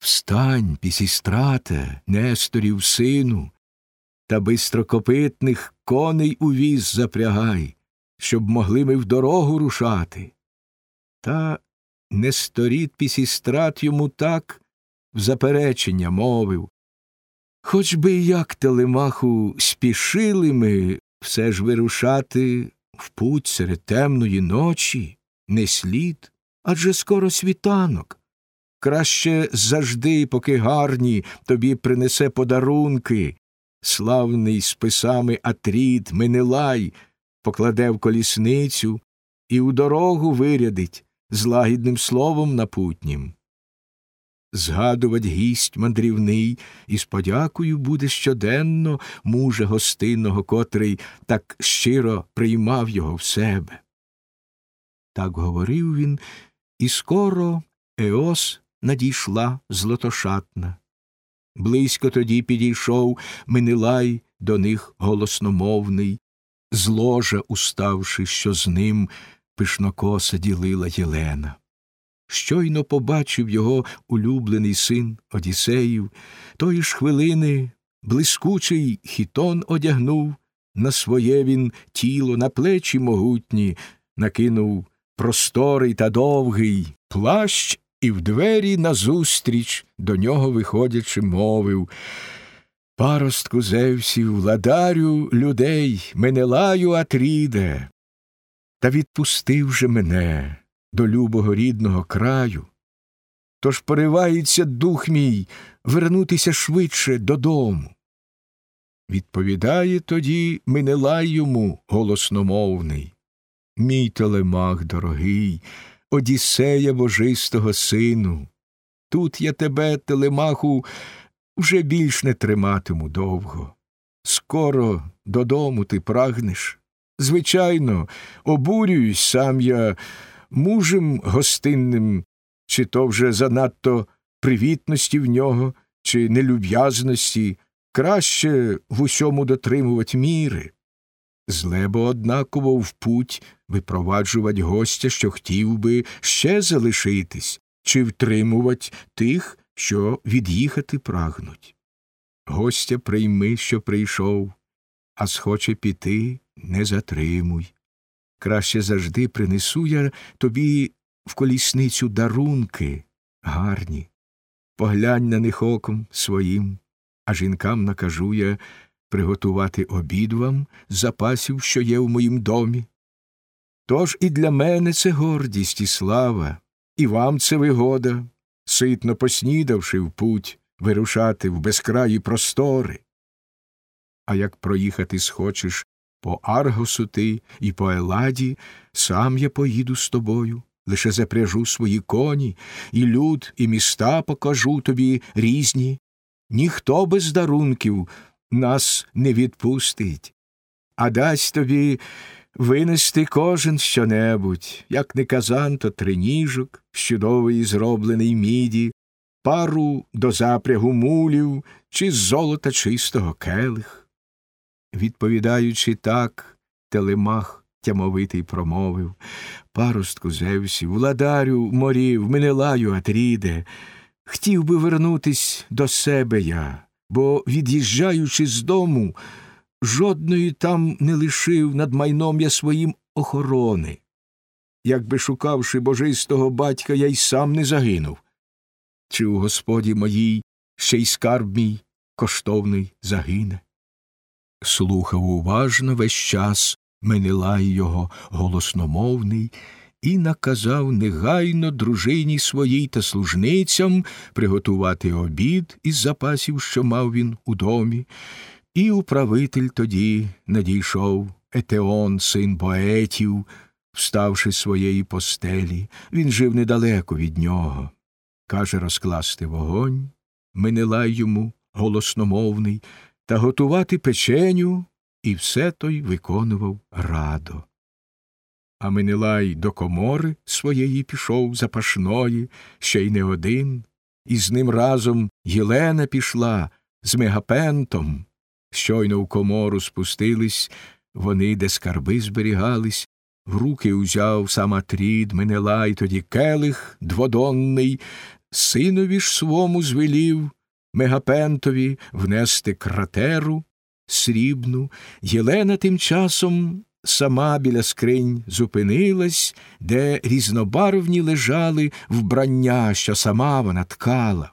Встань, пісістрате, Несторів сину, та бистрокопитних коней у віз запрягай, щоб могли ми в дорогу рушати. Та Несторіт пісістрат йому так в заперечення мовив. Хоч би як телемаху спішили ми все ж вирушати в путь серед темної ночі, не слід, адже скоро світанок. Краще завжди, поки гарні, тобі принесе подарунки. Славний з писами Атрід Менелай покладе в колісницю і у дорогу вирядить з лагідним словом напутнім. Згадувать гість мандрівний і з подякою буде щоденно мужа гостинного, котрий так щиро приймав його в себе. Так говорив він, і скоро Еос надійшла злотошатна. Близько тоді підійшов Менелай до них голосномовний, з ложа уставши, що з ним пишнокоса ділила Єлена. Щойно побачив його улюблений син Одіссеїв, тої ж хвилини блискучий хітон одягнув, на своє він тіло, на плечі могутні, накинув просторий та довгий плащ і в двері назустріч до нього виходячи, мовив Паростку Зевсів, владарю людей, Менелаю Атріде, та відпустив же мене до любого рідного краю. Тож поривається дух мій вернутися швидше додому. Відповідає тоді Менелай йому голосномовний. Мій телемах дорогий, Одіссея божистого сину. Тут я тебе, телемаху, вже більш не триматиму довго. Скоро додому ти прагнеш. Звичайно, обурююсь сам я мужем гостинним, чи то вже занадто привітності в нього, чи нелюб'язності, краще в усьому дотримувати міри. Зле бо однаково в путь випроваджувать гостя, що хотів би ще залишитись, чи втримувать тих, що від'їхати прагнуть. Гостя прийми, що прийшов, а схоче піти, не затримуй. Краще завжди принесу я тобі в колісницю дарунки гарні. Поглянь на них оком своїм, а жінкам накажу я приготувати обід вам запасів, що є в моїм домі. Тож і для мене це гордість і слава, і вам це вигода, ситно поснідавши в путь, вирушати в безкраї простори. А як проїхати схочеш по Аргосу ти і по Еладі, сам я поїду з тобою, лише запряжу свої коні, і люд, і міста покажу тобі різні. Ніхто без дарунків нас не відпустить, а дасть тобі винести кожен щонебудь, як не казан, то триніжок, з чудової зроблений міді, пару до запрягу мулів чи з золота чистого келих. Відповідаючи так, телемах тямовитий промовив Паростку Зевсів, владарю морів, Менелаю Атріде, хотів би вернутись до себе я, бо, від'їжджаючи з дому, жодної там не лишив над майном я своїм охорони. Якби шукавши божистого батька, я й сам не загинув. Чи у господі моїй ще й скарб мій коштовний загине? Слухав уважно весь час Менелай його голосномовний і наказав негайно дружині своїй та служницям приготувати обід із запасів, що мав він у домі, і управитель тоді надійшов Етеон, син поетів, вставши з своєї постелі, він жив недалеко від нього. Каже розкласти вогонь, Менелай йому голосномовний, та готувати печеню, і все той виконував радо. А Менелай до комори своєї пішов запашної, ще й не один, і з ним разом Єлена пішла з мегапентом. Щойно в комору спустились вони, де скарби зберігались, в руки узяв сам Атрід, Менелай, тоді келих дводонний, синові ж свому звелів Мегапентові внести кратеру срібну, Єлена тим часом сама біля скринь зупинилась, де різнобарвні лежали вбрання, що сама вона ткала.